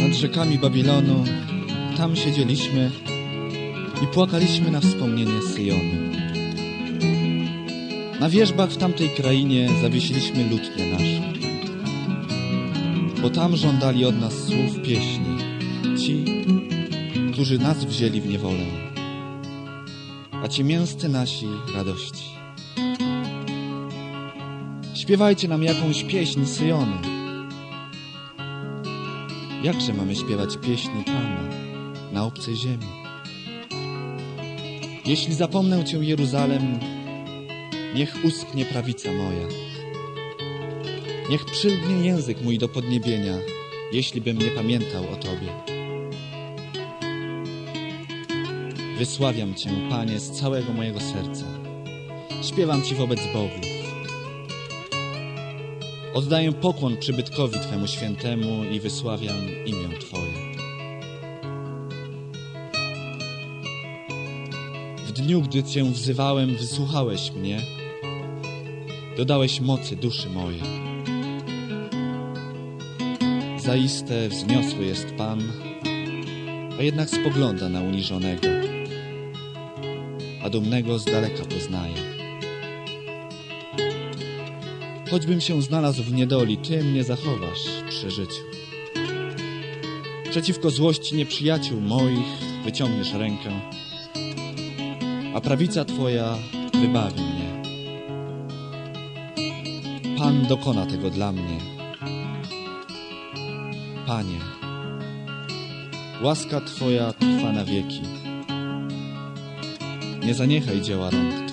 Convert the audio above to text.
nad rzekami Babilonu, tam siedzieliśmy i płakaliśmy na wspomnienie Syjonu. Na wierzbach w tamtej krainie zawiesiliśmy lutnie nasze, bo tam żądali od nas słów pieśni ci, którzy nas wzięli w niewolę, a ci mięscy nasi radości. Śpiewajcie nam jakąś pieśń Syjony. Jakże mamy śpiewać pieśni Pana na obcej ziemi? Jeśli zapomnę Cię, Jeruzalem, niech usknie prawica moja. Niech przylgnie język mój do podniebienia, jeśli bym nie pamiętał o Tobie. Wysławiam Cię, Panie, z całego mojego serca. Śpiewam Ci wobec Bogu. Oddaję pokłon przybytkowi Twemu świętemu i wysławiam imię Twoje. W dniu, gdy Cię wzywałem, wysłuchałeś mnie, dodałeś mocy duszy mojej. Zaiste wzniosły jest Pan, a jednak spogląda na uniżonego, a dumnego z daleka poznaje. Choćbym się znalazł w niedoli, Ty mnie zachowasz przy życiu. Przeciwko złości nieprzyjaciół moich wyciągniesz rękę, a prawica Twoja wybawi mnie. Pan dokona tego dla mnie. Panie, łaska Twoja trwa na wieki. Nie zaniechaj dzieła rąk